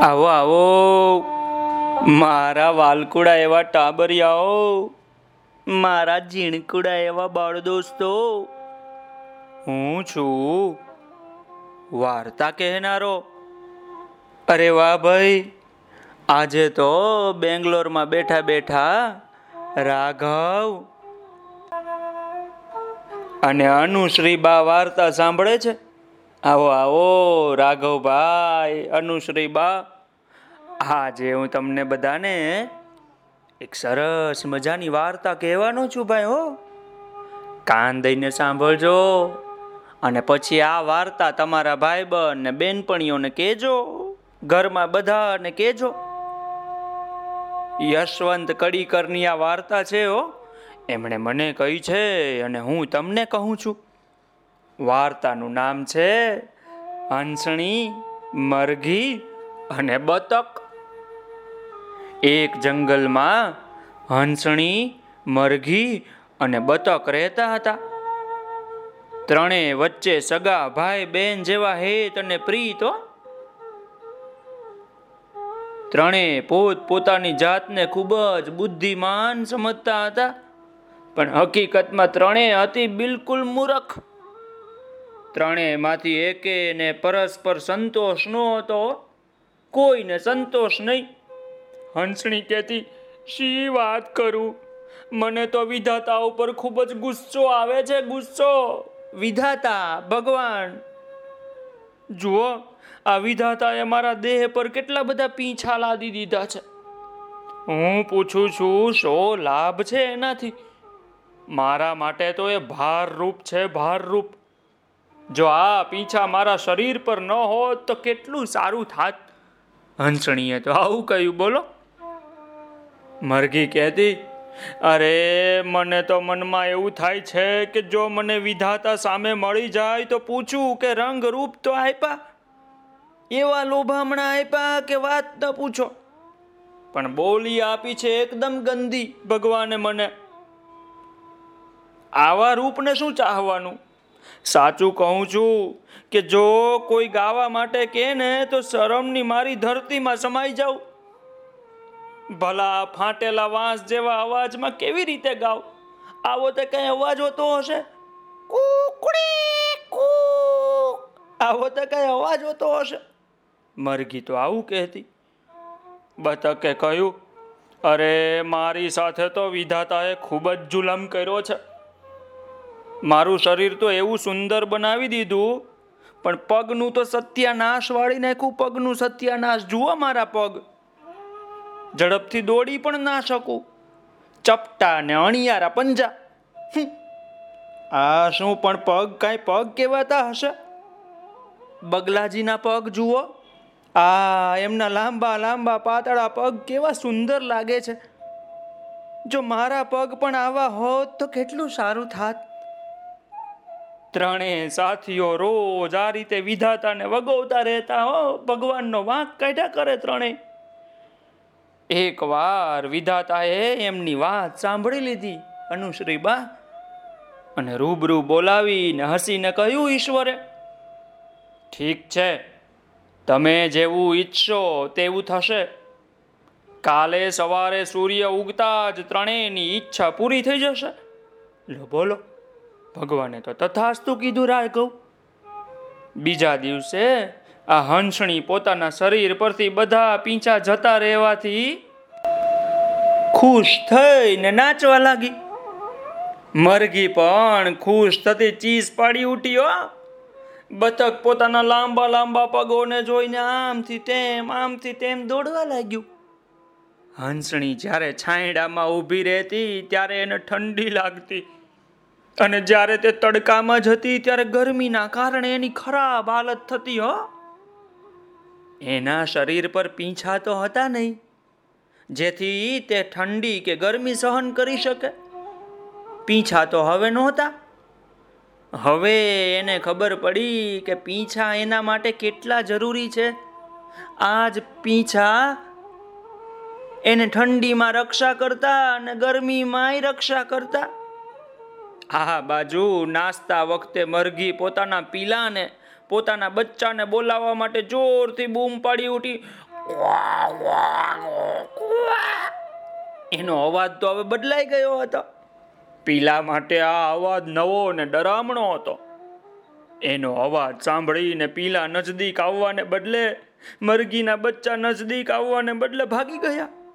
આવો આવો. મારા વાલકુડા એવા ટાબરિયાઓ. મારા ઝીણકુડા એવા બાળ દોસ્તો. હું છું. વાર્તા કહેનારો. અરે વાહ ભાઈ. આજે તો બેંગ્લોરમાં બેઠા બેઠા રાઘવ અને અનુશ્રી બા વાર્તા સાંભળે છે? આવો આવો, રાઘવભાઈ અનુશ્રી બા આજે હું તમને બધાને એક સરસ મજાની વાર્તા કહેવાનો છું ભાઈ, હો. કાન દઈને સાંભળજો અને પછી આ વાર્તા તમારા ભાઈ બન ને બેનપણીઓને કહેજો, ઘરમાં બધાને કહેજો. યશવંત કડીકરની આ વાર્તા છે, હો. એમણે મને કહી છે અને હું તમને કહું છું. વાર્તાનું નામ છે હંસણી, મરઘી અને બતક. એક જંગલમાં હંસણી, મરઘી અને બતક રહેતા હતા. ત્રણેય વચ્ચે સગા, ભાઈ, બેન જેવા હેત અને પ્રીતો ત્રણેય પોત પોતાની જાતને ખૂબ જ બુદ્ધિમાન સમજતા હતા. પણ હકીકતમાં ત્રણેય હતી બિલકુલ મૂરખ. ત્રણેયમાંથી એકેને પરસ્પર સંતોષ નો હતો, કોઈને સંતોષ નહીં. હંસણી કહેતી, શી વાત કરું? મને તો વિધાતા ઉપર ખૂબ જ ગુસ્સો આવે છે, ગુસ્સો. વિધાતા? ભગવાન. જુઓ, આ વિધાતાએ મારા દેહ પર કેટલા બધા પીંછા લાદી દીધા છે. હું પૂછું છું, શો લાભ છે એનાથી? મારા માટે તો એ ભારરૂપ છે, ભારરૂપ. જો આ પીંછા મારા શરીર પર ન હોત તો કેટલું સારું થાત. હંસણીએ તો આવું કહ્યું, બોલો. મરઘી કહેતી, અરે, મને તો મનમાં એવું થાય છે કે જો મને વિધાતા સામે મળી જાય તો પૂછું કે રંગ રૂપ તો આપ્યા એવા લોભામણા આપ્યા કે વાત ન પૂછો? પણ બોલી આપી છે એકદમ ગંદી, ભગવાને મને. આવા રૂપને શું ચાહવાનું? સાચું કહું છું કે જો કોઈ ગાવા માટે કહે ને તો શરમની મારી ધરતીમાં સમાઈ જાઉં. ભલા ફાટેલા વાંસ જેવા અવાજમાં કેવી રીતે ગાવ આવો તે કઈ અવાજ હોતો હશે. આવો તે કઈ અવાજ હોતો હશે. મરઘી તો આવું કહેતી. બતકે કહ્યું, અરે મારી સાથે તો વિધાતાએ ખૂબ જ જુલમ કર્યો છે. મારું શરીર તો એવું સુંદર બનાવી દીધું, પણ પગનું તો સત્યાનાશ વાળી નાખ્યું, પગનું સત્યાનાશ. જુઓ મારા પગ. ઝડપથી દોડી પણ ના શકું. ચપટા ને અણિયારા પંજા. આ શું, પણ પગ કાંઈ પગ કહેવાતા હશે? બગલાજીના પગ જુઓ. આ એમના લાંબા લાંબા પાતળા પગ કેવા સુંદર લાગે છે. જો મારા પગ પણ આવા હોત તો કેટલું સારું થાત. ત્રણેય સાથીઓ રોજ આ રીતે વિધાતાને વગોવતા રહેતા હો. ભગવાનનો વાંક કાઢ્યા કરે ત્રણેય એક વાર વિધાતાએ એમની વાત સાંભળી લીધી. અનુશ્રી બા અને રૂબરૂ બોલાવીને હસીને કહ્યું, ઈશ્વરે, ઠીક છે. તમે જેવું ઈચ્છો તેવું થશે. કાલે સવારે સૂર્ય ઉગતા જ ત્રણેયની ઈચ્છા પૂરી થઈ જશે. લો, બોલો. ભગવાને તો તથાસ્તુ કીધું રાઘવ બીજા દિવસે આ હંસણી પોતાના શરીર પરથી બધા પીંછા જતા રહેવાથી ખુશ થઈને નાચવા લાગી. મરઘી પણ ખુશ થતી ચીસ પાડી ઉઠી, હો. બતક પોતાના લાંબા લાંબા પગોને જોઈને આમથી તેમ આમથી તેમ દોડવા લાગ્યું. હંસણી જ્યારે છાંયડામાં ઊભી રહેતી, ત્યારે એને ઠંડી લાગતી. અને જ્યારે તે તડકામાં જતી ત્યારે ગરમીના કારણે એની ખરાબ હાલત થતી, હો. એના શરીર પર પીંછા તો હતા નહીં, જેથી તે ઠંડી કે ગરમી સહન કરી શકે. પીંછા તો હવે નહોતા. હવે એને ખબર પડી કે પીંછા એના માટે કેટલા જરૂરી છે. આજ પીંછા એને ઠંડીમાં રક્ષા કરતા અને ગરમીમાંય રક્ષા કરતા. આ બાજુ, નાસ્તા વખતે મરઘી પોતાના પીલાને, પોતાના બચ્ચાને બોલાવવા માટે જોરથી બૂમ પાડી ઉઠી. એનો અવાજ તો હવે બદલાઈ ગયો હતો. પીલા માટે આ અવાજ નવો ને ડરામણો હતો. એનો અવાજ સાંભળીને પીલા નજદીક આવવાને બદલે મરઘીના બચ્ચા નજદીક આવવાને બદલે ભાગી ગયા.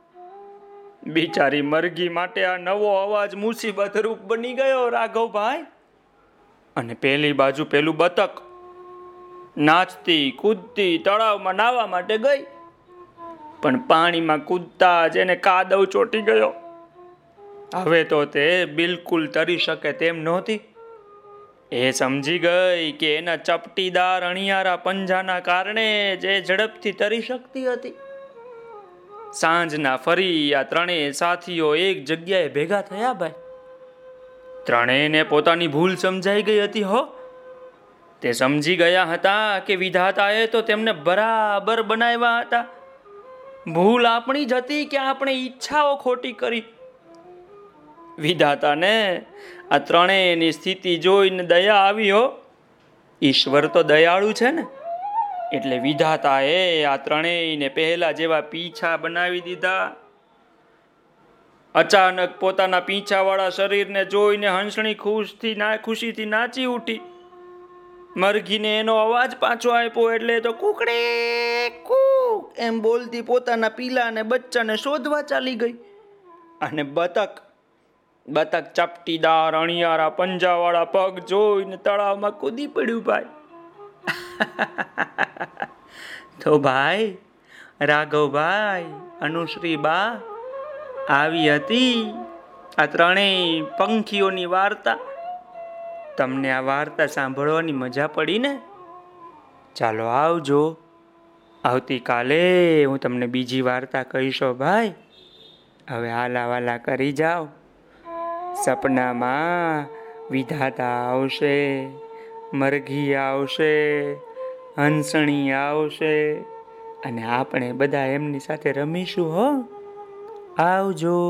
બિચારી મરઘી માટે આ નવો અવાજ મુસીબત રૂપ બની ગયો, રાઘવભાઈ. અને પેલી બાજુ પેલું બતક નાચતી, કૂદતી, તળાવમાં નાવા માટે ગઈ. પણ પાણીમાં કૂદતા જ એને કાદવ ચોટી ગયો. હવે તો તે બિલકુલ તરી શકે તેમ નહોતી. એ સમજી ગઈ કે એના ચપટીદાર અણિયારા પંજાના કારણે જે ઝડપથી તરી શકતી હતી. સાંજના ફરી આ ત્રણેય સાથીઓ એક જગ્યાએ ભેગા થયા ભાઈ. ત્રણેયને પોતાની ભૂલ સમજાઈ ગઈ હતી હો. તે સમજી ગયા હતા કે વિધાતાએ તો તેમને બરાબર બનાવ્યા હતા. ભૂલ આપણી જ હતી કે આપણે ઈચ્છાઓ ખોટી કરી. વિધાતાને આ ત્રણેયની સ્થિતિ જોઈને દયા આવી હો. ઈશ્વર તો દયાળુ છે ને. એટલે વિધાતાએ આ ત્રણેયને પહેલા જેવા પીછા બનાવી દીધા. અચાનક પોતાના પીંછાવાળા શરીરને જોઈને હંસણી ખુશથી ના, ખુશીથી નાચી ઉઠી. મરઘીને એનો અવાજ પાછો આપ્યો એટલે તો કુકડે, કુક એમ બોલતી પોતાના પીલાને બચ્ચાને શોધવા ચાલી ગઈ. અને બતક બતક ચપટીદાર, અણિયારા, પંજાવાળા પગ જોઈને તળાવમાં કૂદી પડ્યું ભાઈ. તો ભાઈ રાઘવભાઈ અનુશ્રી બા આવી હતી. આ ત્રણેય પંખીઓની વાર્તા. તમને આ વાર્તા સાંભળવાની મજા પડી ને? ચાલો આવજો. આવતીકાલે હું તમને બીજી વાર્તા કહીશો ભાઈ. હવે હાલા વાલા કરી જાઓ. સપનામાં વિધાતા આવશે, મરઘી આવશે હંસણી આવશે અને આપણે બધા એમની સાથે રમીશું હો? આવજો.